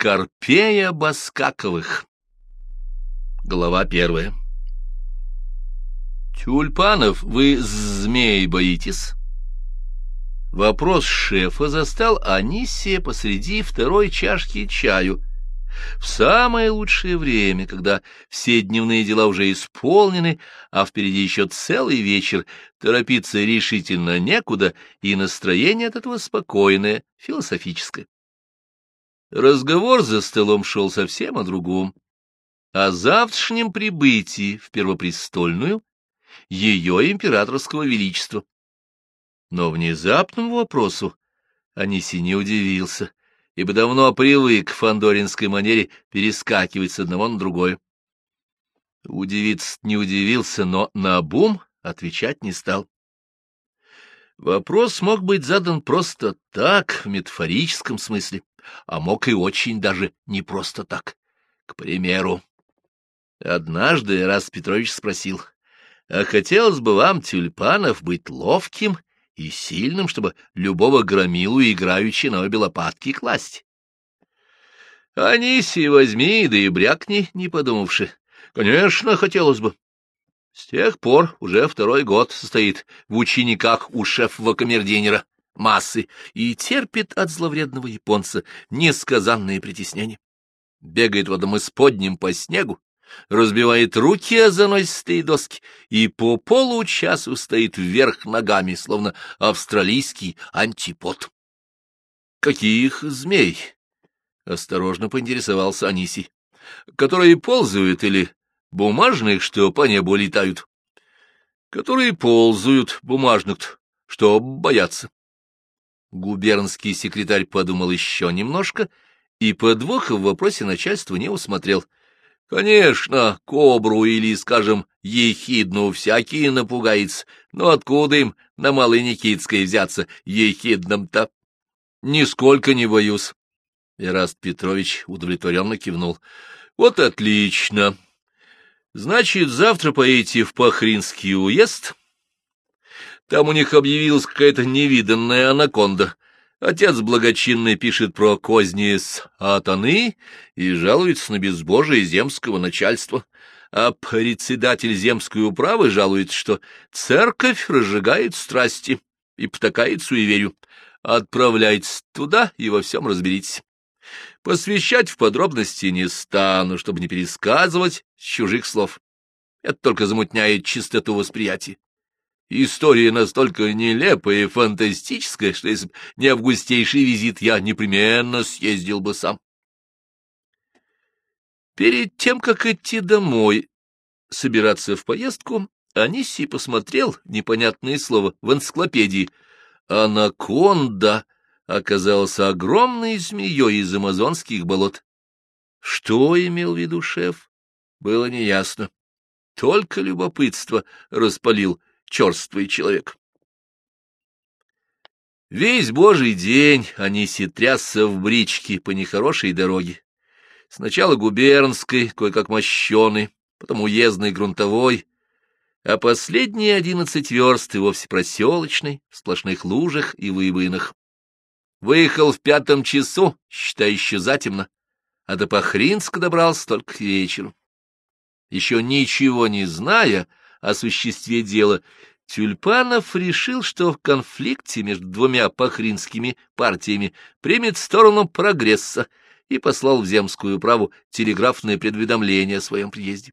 Скорпея Баскаковых. Глава первая. Тюльпанов, вы змей боитесь? Вопрос шефа застал Анисия посреди второй чашки чаю. В самое лучшее время, когда все дневные дела уже исполнены, а впереди еще целый вечер, торопиться решительно некуда, и настроение от этого спокойное, философическое. Разговор за столом шел совсем о другом. О завтрашнем прибытии в Первопрестольную ее императорского величества. Но внезапному вопросу Аниси не удивился, ибо давно привык к фандоринской манере перескакивать с одного на другое. Удивиться не удивился, но на бум отвечать не стал. Вопрос мог быть задан просто так, в метафорическом смысле а мог и очень даже не просто так. К примеру, однажды раз Петрович спросил, а хотелось бы вам, тюльпанов, быть ловким и сильным, чтобы любого громилу играючи на обе лопатки класть? Аниси возьми, да и брякни, не подумавши. Конечно, хотелось бы. С тех пор уже второй год состоит в учениках у шефа-камердинера массы и терпит от зловредного японца несказанные притеснения. Бегает в одном из подним по снегу, разбивает руки о заносистые доски и по получасу стоит вверх ногами, словно австралийский антипод. — Каких змей? — осторожно поинтересовался Анисий. — Которые ползают или бумажных, что по небу летают? — Которые ползают, бумажных, что боятся. Губернский секретарь подумал еще немножко и подвоха в вопросе начальства не усмотрел. Конечно, кобру или, скажем, ехидну всякие напугается, но откуда им на Малой Никитской взяться ехидным-то? Нисколько не боюсь. Ираст Петрович удовлетворенно кивнул. Вот отлично. Значит, завтра поедете в Пахринский уезд, там у них объявилась какая-то невиданная анаконда. Отец благочинный пишет про козни с Атаны и жалуется на безбожие земского начальства. А председатель земской управы жалуется, что церковь разжигает страсти и потакает суеверию. Отправляйтесь туда и во всем разберитесь. Посвящать в подробности не стану, чтобы не пересказывать чужих слов. Это только замутняет чистоту восприятия. История настолько нелепая и фантастическая, что если бы не августейший визит, я непременно съездил бы сам. Перед тем, как идти домой, собираться в поездку, Анисий посмотрел непонятное слово в энциклопедии. Анаконда оказалась огромной змеей из амазонских болот. Что имел в виду шеф, было неясно. Только любопытство распалил черствый человек. Весь божий день Аниси трясся в бричке по нехорошей дороге. Сначала губернской, кое-как мощеной, потом уездной грунтовой, а последние одиннадцать верст и вовсе проселочной, в сплошных лужах и выбоинах. Выехал в пятом часу, считай, еще затемно, а до Пахринска добрался только к вечеру. Еще ничего не зная, о существе дела, Тюльпанов решил, что в конфликте между двумя пахринскими партиями примет сторону прогресса и послал в земскую праву телеграфное предведомление о своем приезде.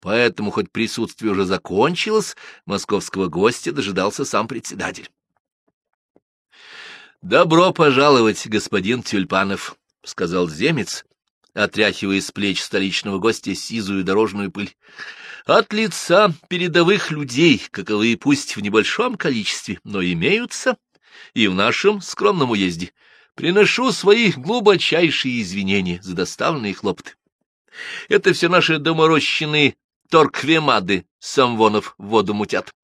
Поэтому, хоть присутствие уже закончилось, московского гостя дожидался сам председатель. «Добро пожаловать, господин Тюльпанов», — сказал земец, отряхивая с плеч столичного гостя сизую дорожную пыль от лица передовых людей, каковые пусть в небольшом количестве, но имеются, и в нашем скромном уезде, приношу свои глубочайшие извинения за доставленные хлопоты. Это все наши доморощенные торквемады самвонов в воду мутят.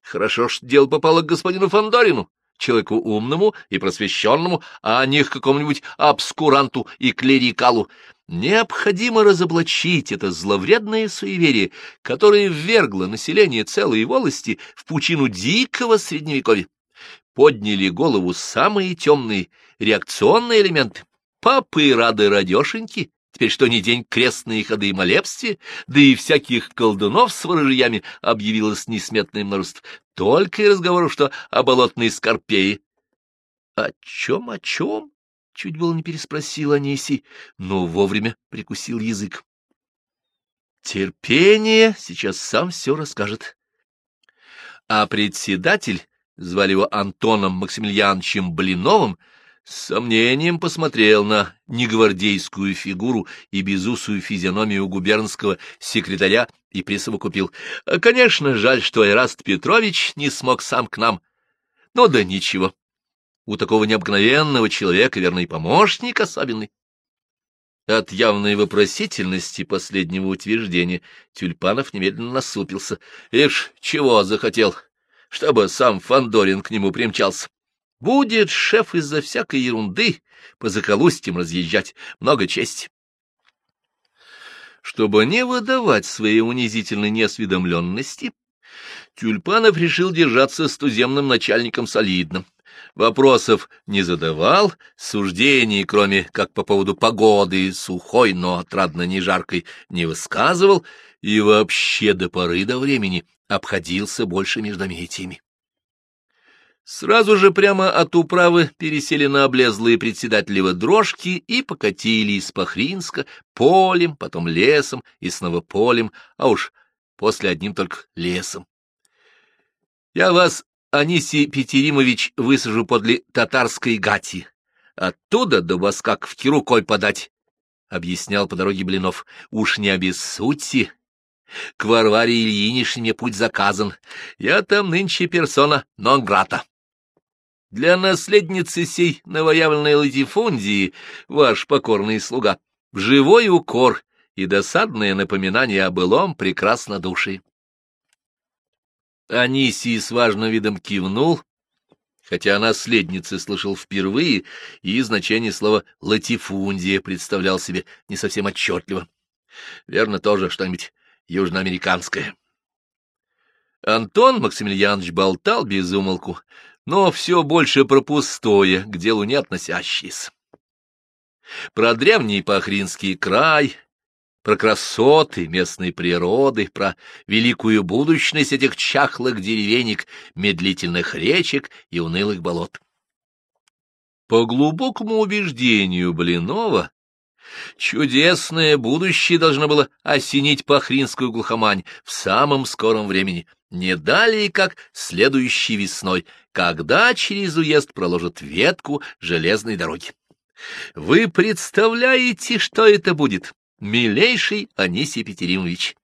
Хорошо, что дело попало к господину Фандорину, человеку умному и просвещенному, а не к какому-нибудь обскуранту и клерикалу. Необходимо разоблачить это зловредное суеверие, которое ввергло население целой волости в пучину дикого средневековья. Подняли голову самые темные реакционные элементы, Папы рады радешеньки, теперь что ни день крестные ходы и молебствия, да и всяких колдунов с ворожьями объявилось несметное множество. Только и разговоров, что о болотной скорпее. — О чем, о чем? — чуть было не переспросил Анисий, но вовремя прикусил язык. Терпение сейчас сам все расскажет. А председатель, звали его Антоном Максимiliaновичем Блиновым, с сомнением посмотрел на негвардейскую фигуру и безусую физиономию губернского секретаря и присовокупил. Конечно, жаль, что Эраст Петрович не смог сам к нам. Ну да ничего. У такого необыкновенного человека верный помощник особенный. От явной вопросительности последнего утверждения Тюльпанов немедленно насупился. Ишь, чего захотел, чтобы сам Фандорин к нему примчался. Будет шеф из-за всякой ерунды по заколустьям разъезжать. Много чести. Чтобы не выдавать своей унизительной неосведомленности, Тюльпанов решил держаться с туземным начальником солидным вопросов не задавал, суждений, кроме как по поводу погоды, сухой, но отрадно не жаркой, не высказывал и вообще до поры до времени обходился больше междометиями. Сразу же прямо от управы пересели на облезлые председателева дрожки и покатили из Пахринска полем, потом лесом и снова полем, а уж после одним только лесом. Я вас Анисий Петеримович высажу подле татарской гати. Оттуда до Баскаковки рукой подать, — объяснял по дороге Блинов. — Уж не обессудьте. К Варваре Ильинишне мне путь заказан. Я там нынче персона нон-грата. Для наследницы сей новоявленной латифундии ваш покорный слуга живой укор и досадное напоминание о былом прекрасно души. Анисий с важным видом кивнул, хотя о наследнице слышал впервые, и значение слова «латифундия» представлял себе не совсем отчетливо. Верно, тоже что-нибудь южноамериканское. Антон Максимiliaнович болтал без умолку, но все больше про пустое, к делу не относящееся. Про древний Пахринский край, про красоты местной природы, про великую будущность этих чахлых деревенек, медлительных речек и унылых болот. По глубокому убеждению Блинова, чудесное будущее должно было осенить Пахринскую глухомань в самом скором времени, не далее, как следующей весной, когда через уезд проложат ветку железной дороги. Вы представляете, что это будет? Милейший Анисий Петеримович.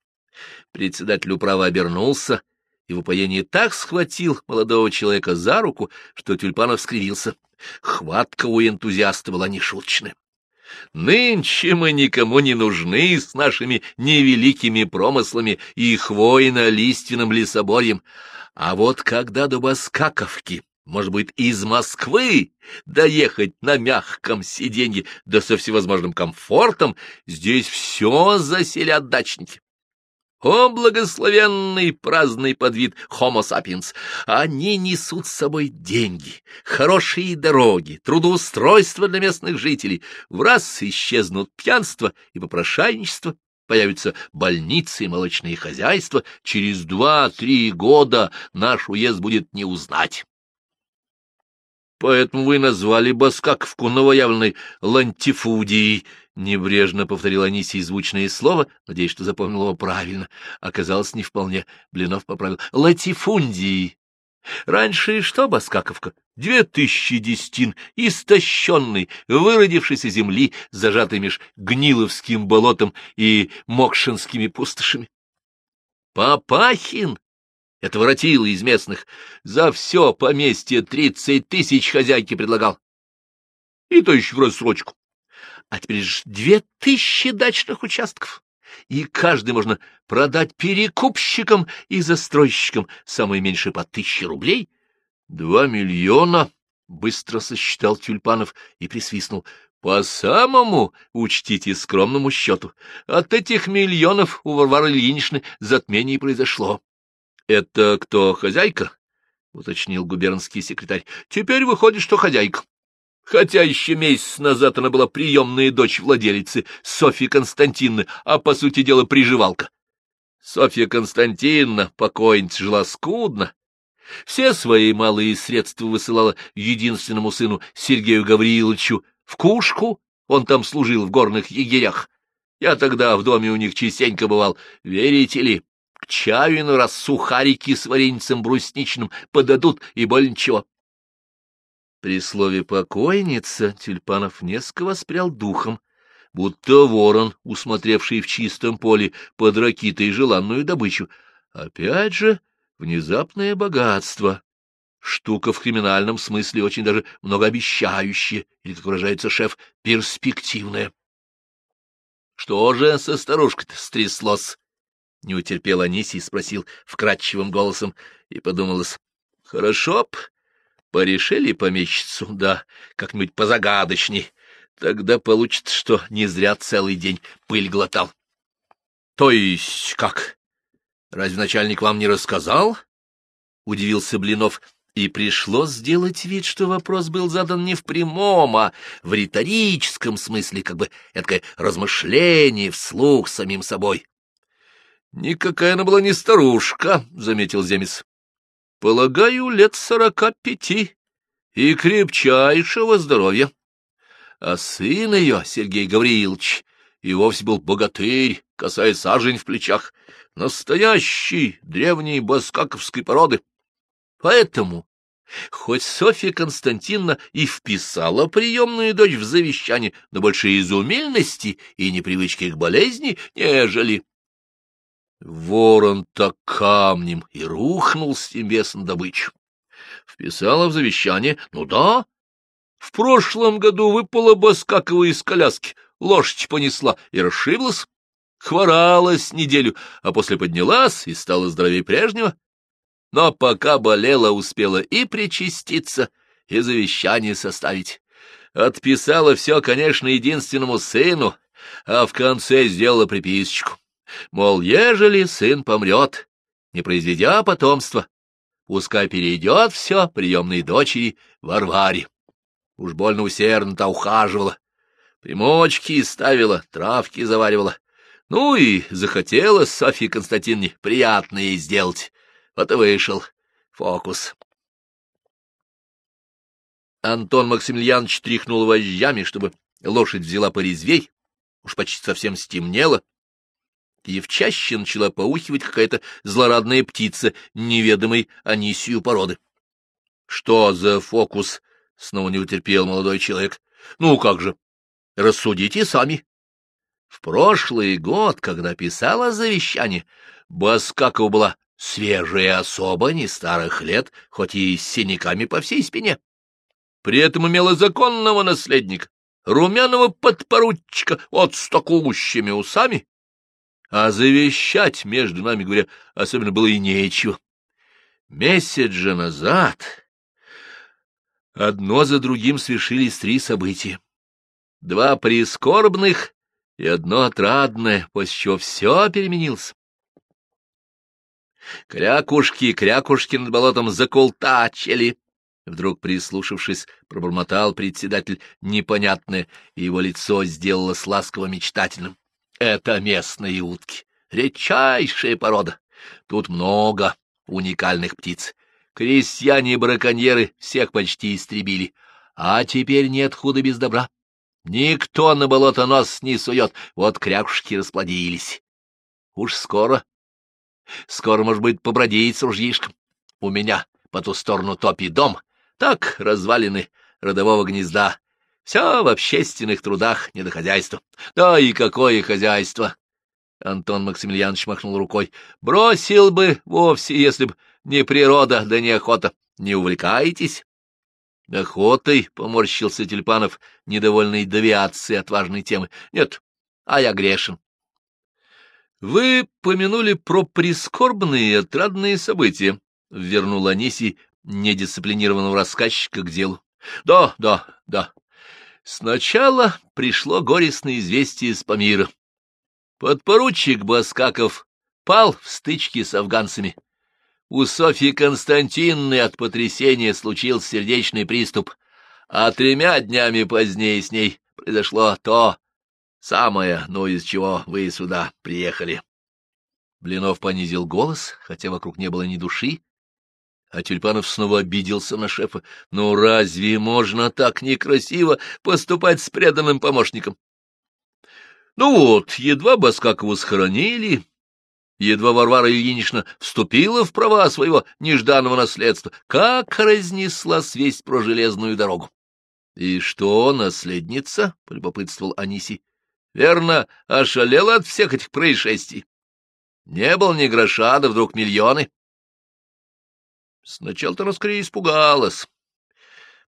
Председатель управы обернулся и в упоении так схватил молодого человека за руку, что Тюльпанов скривился. Хватка у энтузиаста была нешуточная. Нынче мы никому не нужны с нашими невеликими промыслами и хвойно-лиственным лесоборьем. А вот когда до Баскаковки может быть, из Москвы доехать на мягком сиденье, да со всевозможным комфортом, здесь все заселят дачники. О, благословенный праздный подвид Homo sapiens! Они несут с собой деньги, хорошие дороги, трудоустройство для местных жителей. В раз исчезнут пьянство и попрошайничество, появятся больницы и молочные хозяйства. Через два-три года наш уезд будет не узнать. Поэтому вы назвали Баскаковку новоявленной лантифудией, — небрежно повторил Анисий звучное слово, надеясь, что запомнил его правильно. Оказалось, не вполне. Блинов поправил. — Латифундией. Раньше что, Баскаковка? Две тысячи десятин, истощенной, выродившейся земли, зажатой меж Гниловским болотом и Мокшинскими пустошами. Папахин это воротило из местных. За все поместье тридцать тысяч хозяйки предлагал. И то еще в рассрочку. А теперь же две тысячи дачных участков. И каждый можно продать перекупщикам и застройщикам, самое меньшее по тысяче рублей. Два миллиона, — быстро сосчитал Тюльпанов и присвистнул. По самому, учтите, скромному счету, от этих миллионов у Варвары Ильиничны затмение произошло. — Это кто, хозяйка? — уточнил губернский секретарь. — Теперь выходит, что хозяйка. Хотя еще месяц назад она была приемная дочь владелицы Софьи Константиновны, а, по сути дела, приживалка. Софья Константиновна, покойница, жила скудно. Все свои малые средства высылала единственному сыну Сергею Гавриловичу в Кушку, он там служил в горных егерях. Я тогда в доме у них частенько бывал, верите ли, к чаю раз сухарики с вареницем брусничным подадут, и более ничего. При слове «покойница» Тюльпанов несколько воспрял духом, будто ворон, усмотревший в чистом поле под ракитой желанную добычу. Опять же, внезапное богатство. Штука в криминальном смысле очень даже многообещающая, или, как выражается шеф, перспективная. Что же со старушкой-то стряслось? Не утерпел Анисий, спросил вкрадчивым голосом, и подумалось, хорошо б, Порешили помещицу, да, как-нибудь позагадочней. Тогда получится, что не зря целый день пыль глотал. — То есть как? Разве начальник вам не рассказал? — удивился Блинов. И пришлось сделать вид, что вопрос был задан не в прямом, а в риторическом смысле, как бы это размышление вслух самим собой. — Никакая она была не старушка, — заметил Земец. Полагаю, лет сорока пяти и крепчайшего здоровья. А сын ее, Сергей Гаврилович, и вовсе был богатырь, касаясь сажень в плечах, настоящий, древней баскаковской породы. Поэтому, хоть Софья Константиновна и вписала приемную дочь в завещание, но больше из умельности и непривычки к болезни, нежели Ворон так камнем и рухнул с небес на добычу. Вписала в завещание, ну да, в прошлом году выпала Баскакова из коляски, лошадь понесла и расшиблась, хворалась неделю, а после поднялась и стала здоровее прежнего. Но пока болела, успела и причаститься, и завещание составить. Отписала все, конечно, единственному сыну, а в конце сделала приписочку. Мол, ежели сын помрет, не произведя потомства, пускай перейдет все приемной дочери Варваре. Уж больно усердно-то ухаживала, примочки ставила, травки заваривала. Ну и захотела Софье Константиновне приятное сделать. Вот и вышел фокус. Антон Максимiliaнович тряхнул вожжами, чтобы лошадь взяла порезвей. Уж почти совсем стемнело и в чаще начала поухивать какая-то злорадная птица, неведомой Анисию породы. — Что за фокус? — снова не утерпел молодой человек. — Ну, как же? Рассудите сами. В прошлый год, когда писала завещание, Баскакова была свежая особа, не старых лет, хоть и с синяками по всей спине. При этом имела законного наследника, румяного подпоручика, вот с такущими усами, а завещать, между нами говоря, особенно было и нечего. Месяц же назад одно за другим свершились три события. Два прискорбных и одно отрадное, после чего все переменилось. Крякушки, крякушки над болотом заколтачили. Вдруг, прислушавшись, пробормотал председатель непонятное, и его лицо сделалось ласково-мечтательным. Это местные утки, редчайшая порода. Тут много уникальных птиц. Крестьяне-браконьеры всех почти истребили, а теперь нет худа без добра. Никто на болото нос не сует, вот крякушки расплодились. Уж скоро, скоро, может быть, побродить с ружьишком. У меня по ту сторону топи дом, так развалины родового гнезда, все в общественных трудах, не до хозяйства. Да и какое хозяйство! Антон Максимiliaнович махнул рукой. Бросил бы вовсе, если б не природа, да не охота. Не увлекаетесь? Охотой, — поморщился Тюльпанов, недовольный девиацией от важной темы. Нет, а я грешен. Вы помянули про прискорбные и отрадные события, — вернул Анисий недисциплинированного рассказчика к делу. Да, да, да. Сначала пришло горестное известие из Памира. Подпоручик Баскаков пал в стычке с афганцами. У Софьи Константиновны от потрясения случился сердечный приступ, А тремя днями позднее с ней произошло то самое, ну, из чего вы сюда приехали. Блинов понизил голос, хотя вокруг не было ни души, а Тюльпанов снова обиделся на шефа. Ну разве можно так некрасиво поступать с преданным помощником? Ну вот, едва Баскакову схоронили, едва Варвара Ильинична вступила в права своего нежданного наследства, как разнесла свесть про железную дорогу. — И что, наследница? — полюбопытствовал Аниси. — Верно, ошалела от всех этих происшествий. Не было ни гроша, да вдруг миллионы. Сначала-то она скорее испугалась.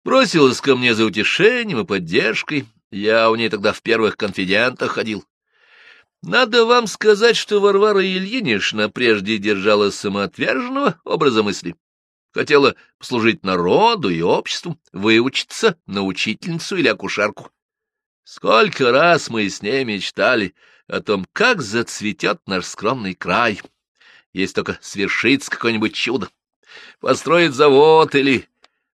Бросилась ко мне за утешением и поддержкой. Я у ней тогда в первых конфидентах ходил. Надо вам сказать, что Варвара Ильинична прежде держала самоотверженного образа мысли. Хотела послужить народу и обществу, выучиться на учительницу или акушерку. Сколько раз мы с ней мечтали о том, как зацветет наш скромный край, если только свершится какое-нибудь чудо. Построит завод или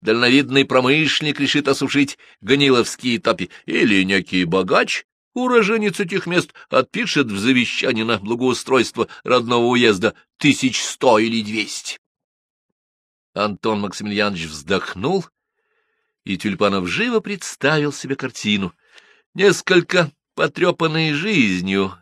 дальновидный промышленник решит осушить гниловские топи, или некий богач, уроженец этих мест, отпишет в завещании на благоустройство родного уезда тысяч сто или двести. Антон Максимiliaнович вздохнул, и Тюльпанов живо представил себе картину. Несколько потрепанной жизнью,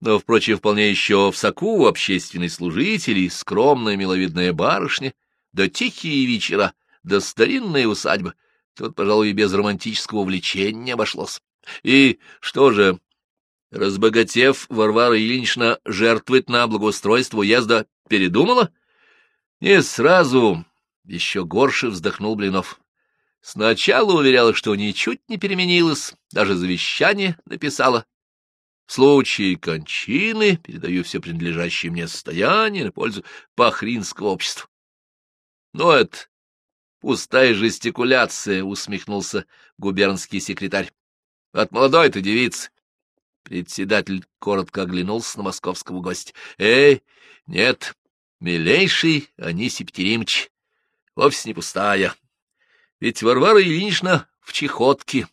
но, впрочем, вполне еще в соку общественный служитель скромная миловидная барышня, да тихие вечера, да старинная усадьба. Тут, пожалуй, и без романтического увлечения не обошлось. И что же, разбогатев, Варвара Ильинична жертвовать на благоустройство уезда передумала? Не сразу, еще горше вздохнул Блинов. Сначала уверяла, что ничуть не переменилась, даже завещание написала, в случае кончины передаю все принадлежащее мне состояние на пользу пахринского общества. Но это пустая жестикуляция, — усмехнулся губернский секретарь. От молодой-то девицы. Председатель коротко оглянулся на московского гостя. Эй, нет, милейший Анисий Петеримович, вовсе не пустая. Ведь Варвара Ильинична в чехотке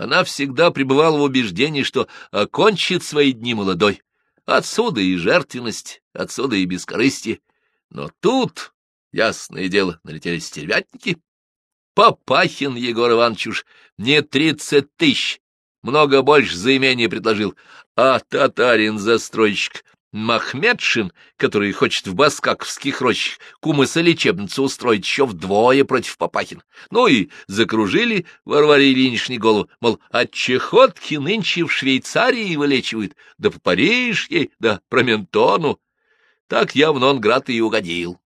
она всегда пребывала в убеждении, что окончит свои дни молодой. Отсюда и жертвенность, отсюда и бескорыстие. Но тут, ясное дело, налетели стервятники. Папахин Егор Иванович уж не тридцать тысяч, много больше за имение предложил, а татарин-застройщик Махмедшин, который хочет в баскаковских рощах кумыса-лечебницу устроить еще вдвое против Папахина. Ну и закружили Варваре Ильиничне голову, мол, от чехотки нынче в Швейцарии вылечивают, да по Париж ей, да про Ментону. Так я в Нонград и угодил.